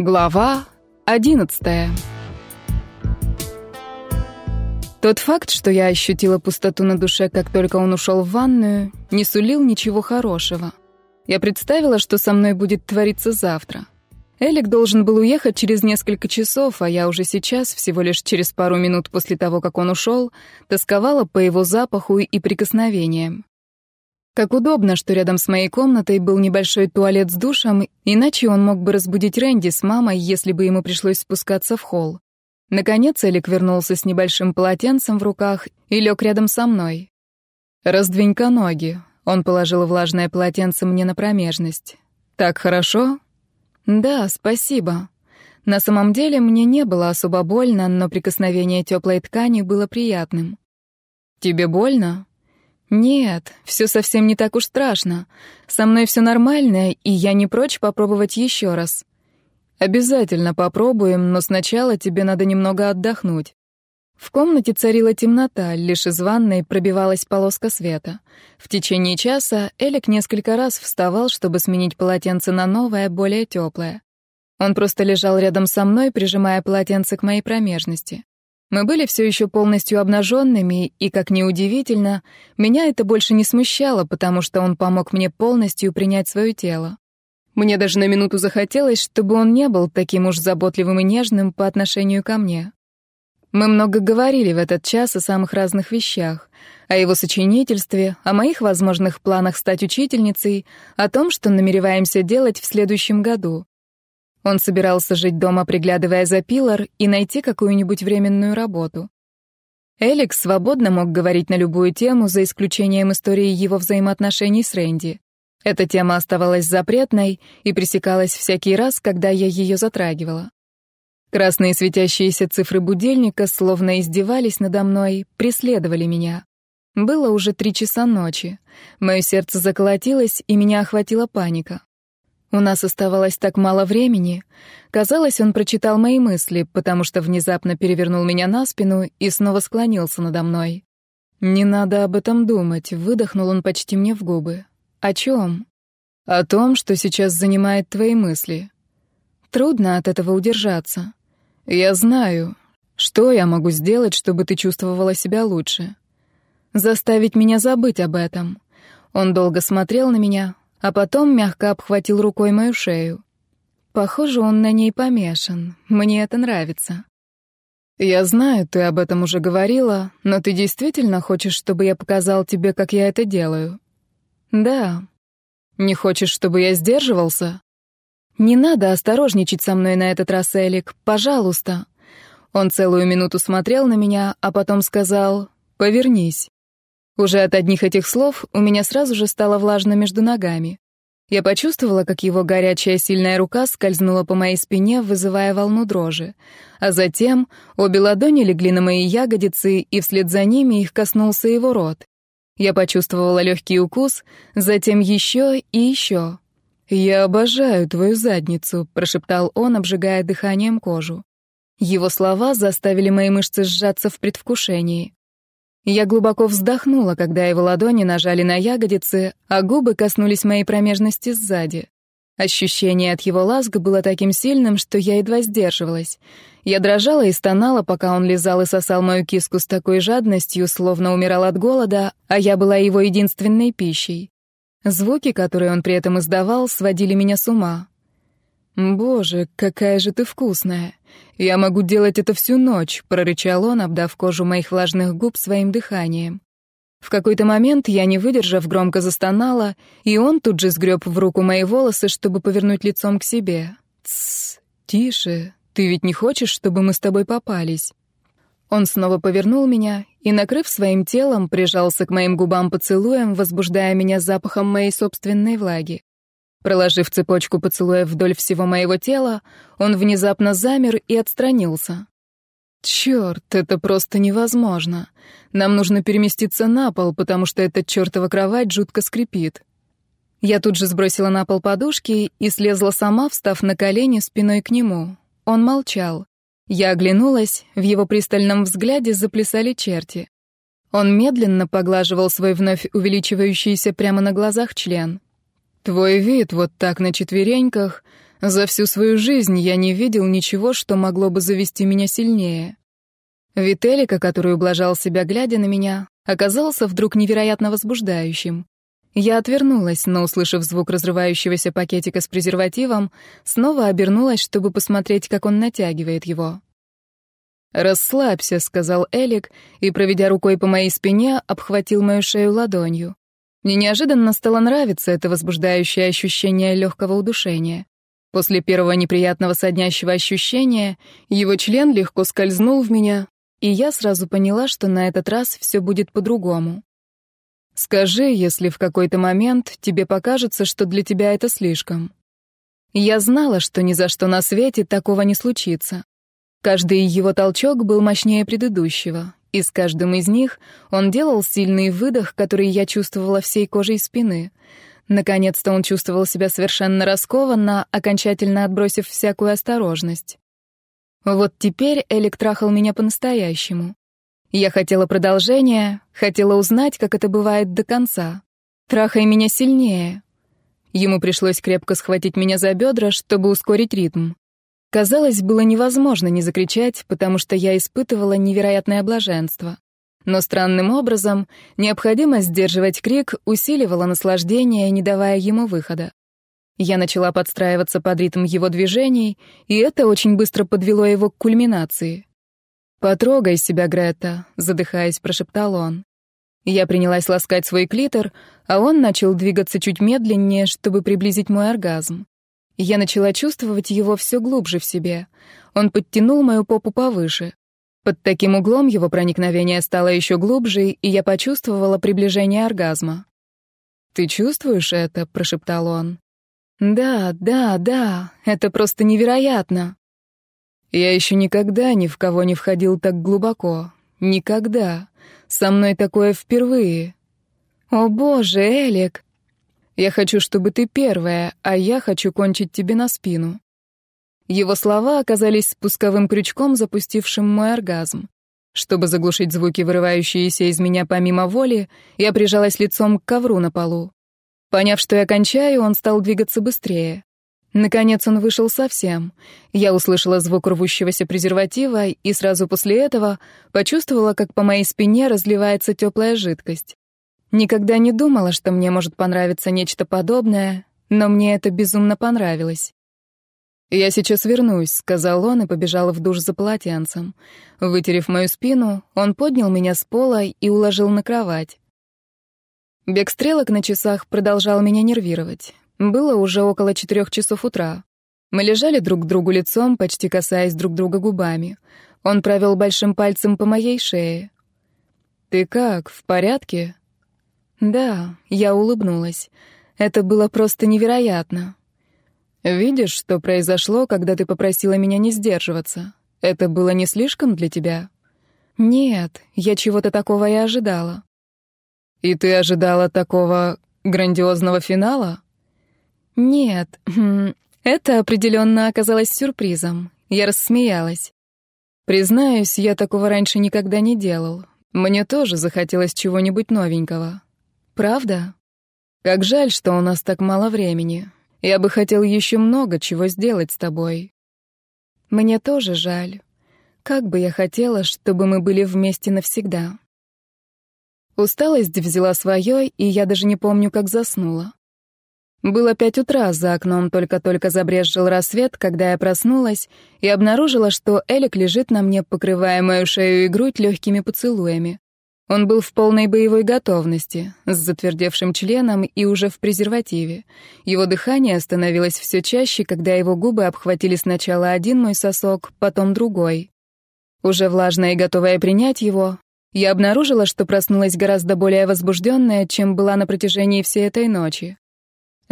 Глава одиннадцатая. Тот факт, что я ощутила пустоту на душе, как только он ушел в ванную, не сулил ничего хорошего. Я представила, что со мной будет твориться завтра. Элик должен был уехать через несколько часов, а я уже сейчас, всего лишь через пару минут после того, как он ушел, тосковала по его запаху и прикосновениям. Как удобно, что рядом с моей комнатой был небольшой туалет с душем, иначе он мог бы разбудить Рэнди с мамой, если бы ему пришлось спускаться в холл. Наконец Элик вернулся с небольшим полотенцем в руках и лег рядом со мной. «Раздвинь-ка ноги», — он положил влажное полотенце мне на промежность. «Так хорошо?» «Да, спасибо». На самом деле мне не было особо больно, но прикосновение теплой ткани было приятным. «Тебе больно?» «Нет, все совсем не так уж страшно. Со мной все нормально, и я не прочь попробовать еще раз». «Обязательно попробуем, но сначала тебе надо немного отдохнуть». В комнате царила темнота, лишь из ванной пробивалась полоска света. В течение часа Элик несколько раз вставал, чтобы сменить полотенце на новое, более теплое. Он просто лежал рядом со мной, прижимая полотенце к моей промежности. Мы были все еще полностью обнаженными, и, как ни удивительно, меня это больше не смущало, потому что он помог мне полностью принять свое тело. Мне даже на минуту захотелось, чтобы он не был таким уж заботливым и нежным по отношению ко мне. Мы много говорили в этот час о самых разных вещах, о его сочинительстве, о моих возможных планах стать учительницей, о том, что намереваемся делать в следующем году. Он собирался жить дома, приглядывая за Пилар, и найти какую-нибудь временную работу. Эликс свободно мог говорить на любую тему, за исключением истории его взаимоотношений с Рэнди. Эта тема оставалась запретной и пресекалась всякий раз, когда я ее затрагивала. Красные светящиеся цифры будильника словно издевались надо мной, преследовали меня. Было уже три часа ночи. Мое сердце заколотилось, и меня охватила паника. У нас оставалось так мало времени. Казалось, он прочитал мои мысли, потому что внезапно перевернул меня на спину и снова склонился надо мной. «Не надо об этом думать», — выдохнул он почти мне в губы. «О чем?» «О том, что сейчас занимает твои мысли. Трудно от этого удержаться. Я знаю. Что я могу сделать, чтобы ты чувствовала себя лучше? Заставить меня забыть об этом». Он долго смотрел на меня, а потом мягко обхватил рукой мою шею. Похоже, он на ней помешан. Мне это нравится. Я знаю, ты об этом уже говорила, но ты действительно хочешь, чтобы я показал тебе, как я это делаю? Да. Не хочешь, чтобы я сдерживался? Не надо осторожничать со мной на этот раз, Элик, пожалуйста. Он целую минуту смотрел на меня, а потом сказал: "Повернись". Уже от одних этих слов у меня сразу же стало влажно между ногами. Я почувствовала, как его горячая сильная рука скользнула по моей спине, вызывая волну дрожи. А затем обе ладони легли на мои ягодицы, и вслед за ними их коснулся его рот. Я почувствовала легкий укус, затем еще и еще. «Я обожаю твою задницу», — прошептал он, обжигая дыханием кожу. Его слова заставили мои мышцы сжаться в предвкушении. Я глубоко вздохнула, когда его ладони нажали на ягодицы, а губы коснулись моей промежности сзади. Ощущение от его ласк было таким сильным, что я едва сдерживалась. Я дрожала и стонала, пока он лизал и сосал мою киску с такой жадностью, словно умирал от голода, а я была его единственной пищей. Звуки, которые он при этом издавал, сводили меня с ума. «Боже, какая же ты вкусная! Я могу делать это всю ночь», — прорычал он, обдав кожу моих влажных губ своим дыханием. В какой-то момент я, не выдержав, громко застонала, и он тут же сгреб в руку мои волосы, чтобы повернуть лицом к себе. «Тссс, тише, ты ведь не хочешь, чтобы мы с тобой попались?» Он снова повернул меня и, накрыв своим телом, прижался к моим губам поцелуем, возбуждая меня запахом моей собственной влаги. Проложив цепочку поцелуев вдоль всего моего тела, он внезапно замер и отстранился. «Чёрт, это просто невозможно. Нам нужно переместиться на пол, потому что эта чёртова кровать жутко скрипит». Я тут же сбросила на пол подушки и слезла сама, встав на колени спиной к нему. Он молчал. Я оглянулась, в его пристальном взгляде заплясали черти. Он медленно поглаживал свой вновь увеличивающийся прямо на глазах член. Твой вид вот так на четвереньках. За всю свою жизнь я не видел ничего, что могло бы завести меня сильнее. Вителика, который ублажал себя, глядя на меня, оказался вдруг невероятно возбуждающим. Я отвернулась, но, услышав звук разрывающегося пакетика с презервативом, снова обернулась, чтобы посмотреть, как он натягивает его. «Расслабься», — сказал Элик, и, проведя рукой по моей спине, обхватил мою шею ладонью. Мне неожиданно стало нравиться это возбуждающее ощущение легкого удушения. После первого неприятного соднящего ощущения его член легко скользнул в меня, и я сразу поняла, что на этот раз все будет по-другому. «Скажи, если в какой-то момент тебе покажется, что для тебя это слишком». Я знала, что ни за что на свете такого не случится. Каждый его толчок был мощнее предыдущего, и с каждым из них он делал сильный выдох, который я чувствовала всей кожей спины. Наконец-то он чувствовал себя совершенно раскованно, окончательно отбросив всякую осторожность. Вот теперь Элик трахал меня по-настоящему. Я хотела продолжения, хотела узнать, как это бывает до конца. Трахай меня сильнее. Ему пришлось крепко схватить меня за бедра, чтобы ускорить ритм. Казалось, было невозможно не закричать, потому что я испытывала невероятное блаженство. Но странным образом необходимость сдерживать крик усиливала наслаждение, не давая ему выхода. Я начала подстраиваться под ритм его движений, и это очень быстро подвело его к кульминации. «Потрогай себя, Грета», — задыхаясь, прошептал он. Я принялась ласкать свой клитор, а он начал двигаться чуть медленнее, чтобы приблизить мой оргазм. Я начала чувствовать его все глубже в себе. Он подтянул мою попу повыше. Под таким углом его проникновение стало еще глубже, и я почувствовала приближение оргазма. «Ты чувствуешь это?» — прошептал он. «Да, да, да, это просто невероятно!» Я еще никогда ни в кого не входил так глубоко. Никогда. Со мной такое впервые. «О боже, Элик!» Я хочу, чтобы ты первая, а я хочу кончить тебе на спину». Его слова оказались спусковым крючком, запустившим мой оргазм. Чтобы заглушить звуки, вырывающиеся из меня помимо воли, я прижалась лицом к ковру на полу. Поняв, что я кончаю, он стал двигаться быстрее. Наконец он вышел совсем. Я услышала звук рвущегося презерватива и сразу после этого почувствовала, как по моей спине разливается теплая жидкость. Никогда не думала, что мне может понравиться нечто подобное, но мне это безумно понравилось. «Я сейчас вернусь», — сказал он и побежал в душ за полотенцем. Вытерев мою спину, он поднял меня с пола и уложил на кровать. Бег стрелок на часах продолжал меня нервировать. Было уже около четырех часов утра. Мы лежали друг к другу лицом, почти касаясь друг друга губами. Он провел большим пальцем по моей шее. «Ты как, в порядке?» Да, я улыбнулась. Это было просто невероятно. Видишь, что произошло, когда ты попросила меня не сдерживаться? Это было не слишком для тебя? Нет, я чего-то такого и ожидала. И ты ожидала такого грандиозного финала? Нет, хм, это определенно оказалось сюрпризом. Я рассмеялась. Признаюсь, я такого раньше никогда не делал. Мне тоже захотелось чего-нибудь новенького. Правда? Как жаль, что у нас так мало времени. Я бы хотел еще много чего сделать с тобой. Мне тоже жаль. Как бы я хотела, чтобы мы были вместе навсегда. Усталость взяла свое, и я даже не помню, как заснула. Было пять утра, за окном только-только забрезжил рассвет, когда я проснулась и обнаружила, что Элик лежит на мне, покрывая мою шею и грудь легкими поцелуями. Он был в полной боевой готовности, с затвердевшим членом и уже в презервативе. Его дыхание становилось все чаще, когда его губы обхватили сначала один мой сосок, потом другой. Уже влажная и готовая принять его, я обнаружила, что проснулась гораздо более возбужденная, чем была на протяжении всей этой ночи.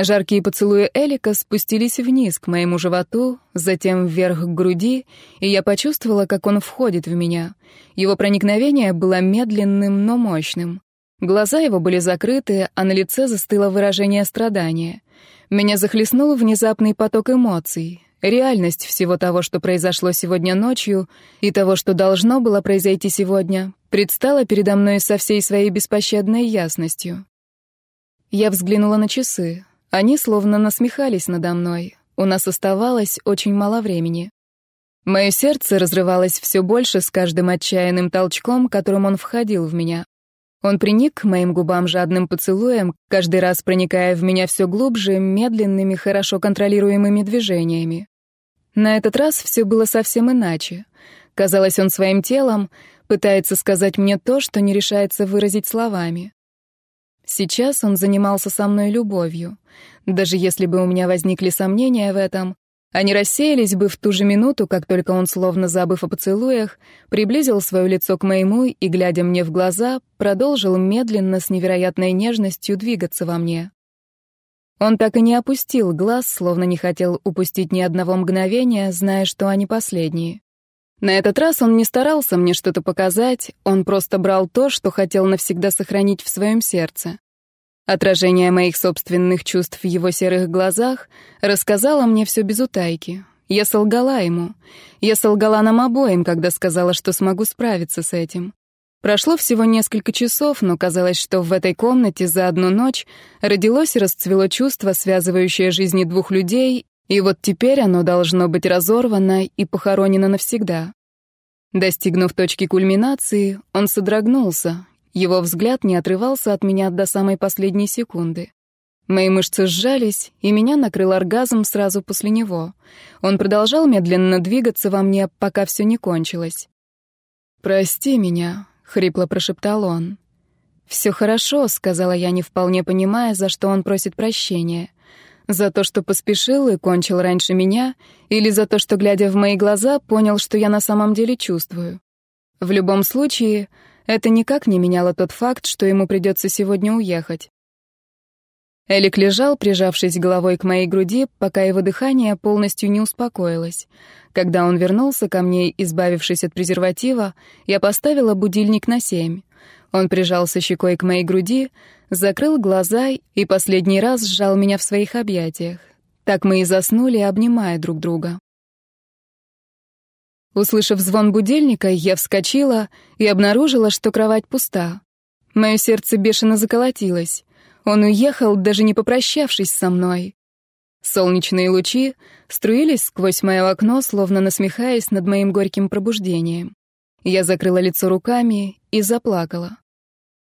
Жаркие поцелуи Элика спустились вниз к моему животу, затем вверх к груди, и я почувствовала, как он входит в меня. Его проникновение было медленным, но мощным. Глаза его были закрыты, а на лице застыло выражение страдания. Меня захлестнул внезапный поток эмоций, реальность всего того, что произошло сегодня ночью, и того, что должно было произойти сегодня, предстала передо мной со всей своей беспощадной ясностью. Я взглянула на часы. Они словно насмехались надо мной. У нас оставалось очень мало времени. Мое сердце разрывалось все больше с каждым отчаянным толчком, которым он входил в меня. Он приник к моим губам жадным поцелуем, каждый раз проникая в меня все глубже, медленными, хорошо контролируемыми движениями. На этот раз все было совсем иначе. Казалось, он своим телом пытается сказать мне то, что не решается выразить словами. Сейчас он занимался со мной любовью. Даже если бы у меня возникли сомнения в этом, они рассеялись бы в ту же минуту, как только он, словно забыв о поцелуях, приблизил свое лицо к моему и, глядя мне в глаза, продолжил медленно, с невероятной нежностью двигаться во мне. Он так и не опустил глаз, словно не хотел упустить ни одного мгновения, зная, что они последние. На этот раз он не старался мне что-то показать, он просто брал то, что хотел навсегда сохранить в своем сердце. Отражение моих собственных чувств в его серых глазах рассказало мне все без утайки. Я солгала ему. Я солгала нам обоим, когда сказала, что смогу справиться с этим. Прошло всего несколько часов, но казалось, что в этой комнате за одну ночь родилось и расцвело чувство, связывающее жизни двух людей, и вот теперь оно должно быть разорвано и похоронено навсегда. Достигнув точки кульминации, он содрогнулся. Его взгляд не отрывался от меня до самой последней секунды. Мои мышцы сжались, и меня накрыл оргазм сразу после него. Он продолжал медленно двигаться во мне, пока все не кончилось. «Прости меня», — хрипло прошептал он. «Все хорошо», — сказала я, не вполне понимая, за что он просит прощения. За то, что поспешил и кончил раньше меня, или за то, что, глядя в мои глаза, понял, что я на самом деле чувствую. В любом случае, это никак не меняло тот факт, что ему придется сегодня уехать. Элик лежал, прижавшись головой к моей груди, пока его дыхание полностью не успокоилось. Когда он вернулся ко мне, избавившись от презерватива, я поставила будильник на семь. Он прижался щекой к моей груди, закрыл глаза и последний раз сжал меня в своих объятиях. Так мы и заснули, обнимая друг друга. Услышав звон будильника, я вскочила и обнаружила, что кровать пуста. Мое сердце бешено заколотилось. Он уехал, даже не попрощавшись со мной. Солнечные лучи струились сквозь мое окно, словно насмехаясь над моим горьким пробуждением. Я закрыла лицо руками и заплакала.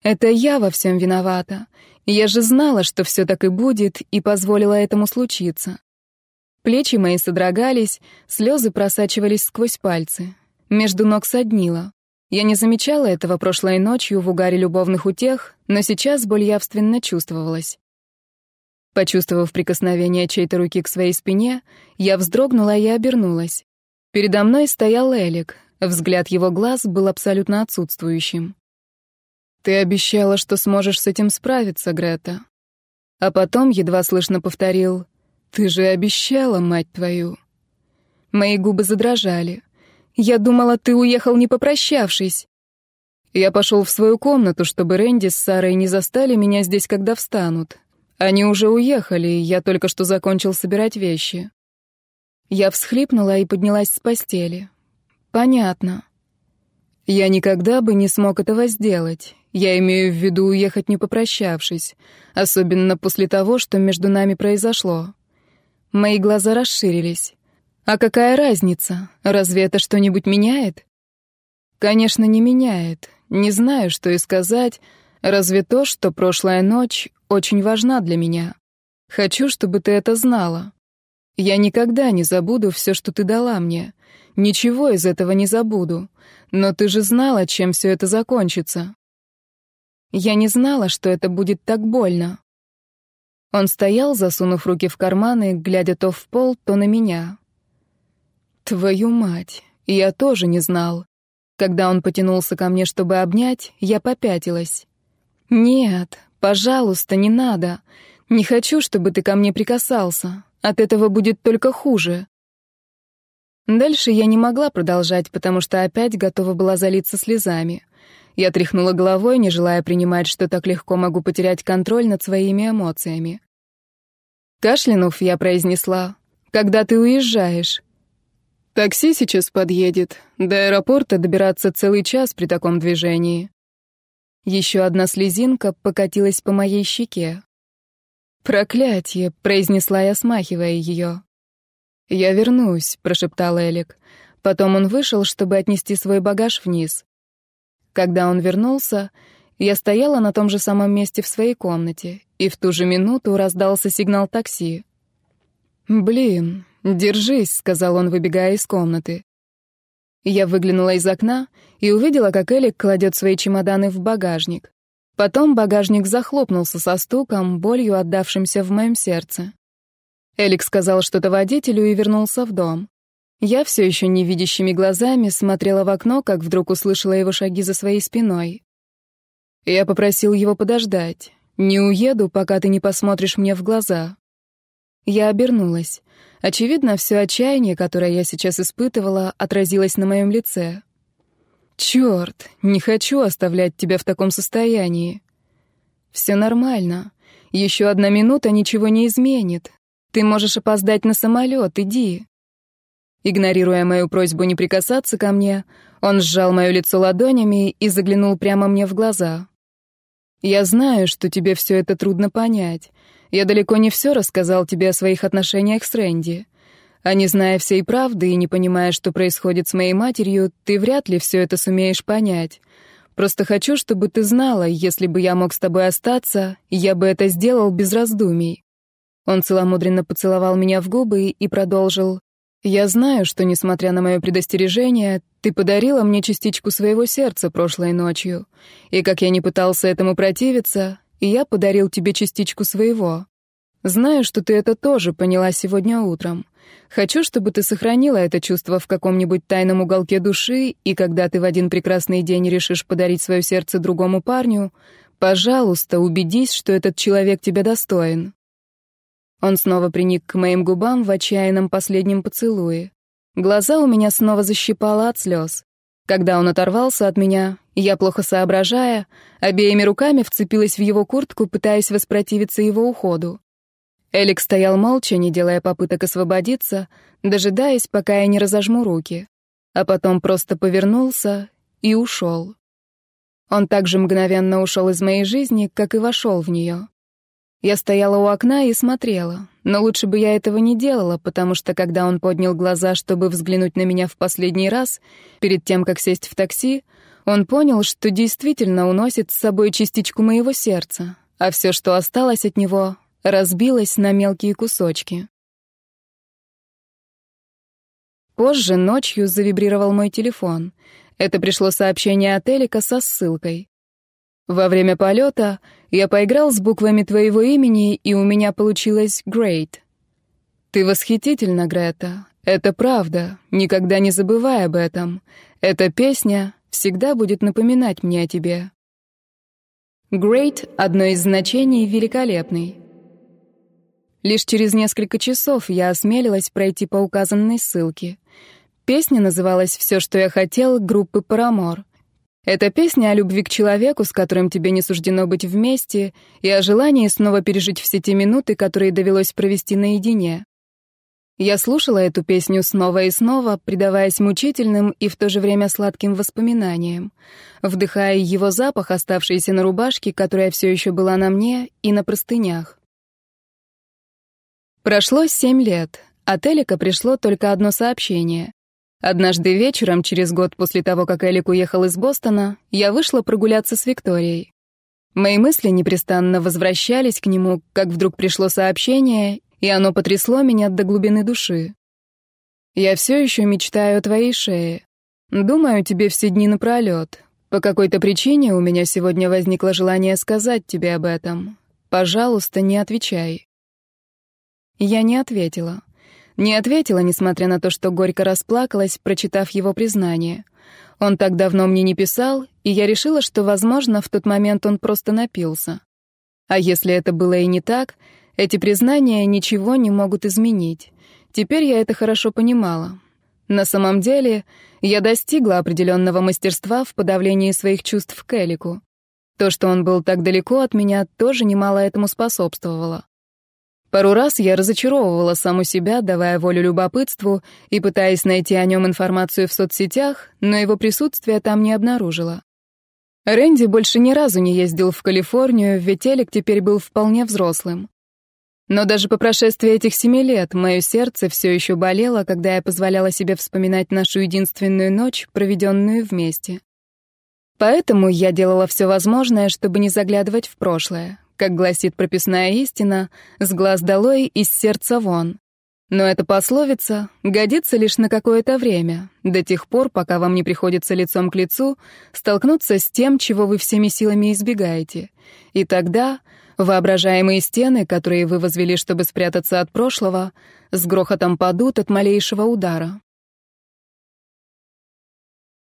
Это я во всем виновата. Я же знала, что все так и будет, и позволила этому случиться. Плечи мои содрогались, слезы просачивались сквозь пальцы. Между ног соднило. Я не замечала этого прошлой ночью в угаре любовных утех, но сейчас боль явственно чувствовалась. Почувствовав прикосновение чьей-то руки к своей спине, я вздрогнула и обернулась. Передо мной стоял Элик. Взгляд его глаз был абсолютно отсутствующим. «Ты обещала, что сможешь с этим справиться, Грета». А потом едва слышно повторил «Ты же обещала, мать твою». Мои губы задрожали. «Я думала, ты уехал, не попрощавшись». Я пошел в свою комнату, чтобы Рэнди с Сарой не застали меня здесь, когда встанут. Они уже уехали, я только что закончил собирать вещи. Я всхлипнула и поднялась с постели. Понятно. Я никогда бы не смог этого сделать. Я имею в виду уехать, не попрощавшись, особенно после того, что между нами произошло. Мои глаза расширились. А какая разница? Разве это что-нибудь меняет? Конечно, не меняет. Не знаю, что и сказать, разве то, что прошлая ночь очень важна для меня. Хочу, чтобы ты это знала. Я никогда не забуду все, что ты дала мне. Ничего из этого не забуду. Но ты же знала, чем все это закончится. Я не знала, что это будет так больно. Он стоял, засунув руки в карманы, глядя то в пол, то на меня. Твою мать, я тоже не знал. Когда он потянулся ко мне, чтобы обнять, я попятилась. «Нет, пожалуйста, не надо. Не хочу, чтобы ты ко мне прикасался. От этого будет только хуже». Дальше я не могла продолжать, потому что опять готова была залиться слезами. Я тряхнула головой, не желая принимать, что так легко могу потерять контроль над своими эмоциями. Кашлянув, я произнесла, «Когда ты уезжаешь?» «Такси сейчас подъедет. До аэропорта добираться целый час при таком движении». Еще одна слезинка покатилась по моей щеке. «Проклятие!» — произнесла я, смахивая ее. «Я вернусь», — прошептал Элик. Потом он вышел, чтобы отнести свой багаж вниз. Когда он вернулся, я стояла на том же самом месте в своей комнате, и в ту же минуту раздался сигнал такси. «Блин, держись», — сказал он, выбегая из комнаты. Я выглянула из окна и увидела, как Элик кладет свои чемоданы в багажник. Потом багажник захлопнулся со стуком, болью отдавшимся в моем сердце. Элик сказал что-то водителю и вернулся в дом. Я все еще невидящими глазами смотрела в окно, как вдруг услышала его шаги за своей спиной. Я попросил его подождать. Не уеду, пока ты не посмотришь мне в глаза. Я обернулась. Очевидно, все отчаяние, которое я сейчас испытывала, отразилось на моем лице. Черт, не хочу оставлять тебя в таком состоянии. Все нормально. Еще одна минута ничего не изменит. Ты можешь опоздать на самолет, иди. Игнорируя мою просьбу не прикасаться ко мне, он сжал мое лицо ладонями и заглянул прямо мне в глаза. «Я знаю, что тебе все это трудно понять. Я далеко не все рассказал тебе о своих отношениях с Рэнди. А не зная всей правды и не понимая, что происходит с моей матерью, ты вряд ли все это сумеешь понять. Просто хочу, чтобы ты знала, если бы я мог с тобой остаться, я бы это сделал без раздумий». Он целомудренно поцеловал меня в губы и продолжил. Я знаю, что, несмотря на мое предостережение, ты подарила мне частичку своего сердца прошлой ночью. И как я не пытался этому противиться, я подарил тебе частичку своего. Знаю, что ты это тоже поняла сегодня утром. Хочу, чтобы ты сохранила это чувство в каком-нибудь тайном уголке души, и когда ты в один прекрасный день решишь подарить свое сердце другому парню, пожалуйста, убедись, что этот человек тебя достоин. Он снова приник к моим губам в отчаянном последнем поцелуе. Глаза у меня снова защипало от слез. Когда он оторвался от меня, я, плохо соображая, обеими руками вцепилась в его куртку, пытаясь воспротивиться его уходу. Элик стоял молча, не делая попыток освободиться, дожидаясь, пока я не разожму руки, а потом просто повернулся и ушел. Он также мгновенно ушел из моей жизни, как и вошел в нее. Я стояла у окна и смотрела, но лучше бы я этого не делала, потому что когда он поднял глаза, чтобы взглянуть на меня в последний раз, перед тем, как сесть в такси, он понял, что действительно уносит с собой частичку моего сердца, а все, что осталось от него, разбилось на мелкие кусочки. Позже ночью завибрировал мой телефон. Это пришло сообщение от Элика со ссылкой. Во время полета я поиграл с буквами твоего имени, и у меня получилось «Great». Ты восхитительна, Грета. Это правда. Никогда не забывай об этом. Эта песня всегда будет напоминать мне о тебе. Great — одно из значений великолепный. Лишь через несколько часов я осмелилась пройти по указанной ссылке. Песня называлась «Все, что я хотел» группы «Парамор». Это песня о любви к человеку, с которым тебе не суждено быть вместе, и о желании снова пережить все те минуты, которые довелось провести наедине. Я слушала эту песню снова и снова, предаваясь мучительным и в то же время сладким воспоминаниям, вдыхая его запах, оставшийся на рубашке, которая все еще была на мне, и на простынях. Прошло семь лет. От Элика пришло только одно сообщение. Однажды вечером, через год после того, как Элик уехал из Бостона, я вышла прогуляться с Викторией. Мои мысли непрестанно возвращались к нему, как вдруг пришло сообщение, и оно потрясло меня до глубины души. «Я все еще мечтаю о твоей шее. Думаю тебе все дни напролет. По какой-то причине у меня сегодня возникло желание сказать тебе об этом. Пожалуйста, не отвечай». Я не ответила. Не ответила, несмотря на то, что горько расплакалась, прочитав его признание. Он так давно мне не писал, и я решила, что, возможно, в тот момент он просто напился. А если это было и не так, эти признания ничего не могут изменить. Теперь я это хорошо понимала. На самом деле, я достигла определенного мастерства в подавлении своих чувств к Элику. То, что он был так далеко от меня, тоже немало этому способствовало. Пару раз я разочаровывала саму себя, давая волю любопытству и пытаясь найти о нем информацию в соцсетях, но его присутствие там не обнаружила. Рэнди больше ни разу не ездил в Калифорнию, ведь Элик теперь был вполне взрослым. Но даже по прошествии этих семи лет мое сердце все еще болело, когда я позволяла себе вспоминать нашу единственную ночь, проведенную вместе. Поэтому я делала все возможное, чтобы не заглядывать в прошлое. Как гласит прописная истина, с глаз долой, из сердца вон. Но эта пословица годится лишь на какое-то время, до тех пор, пока вам не приходится лицом к лицу столкнуться с тем, чего вы всеми силами избегаете. И тогда Воображаемые стены, которые вы возвели, чтобы спрятаться от прошлого, с грохотом падут от малейшего удара.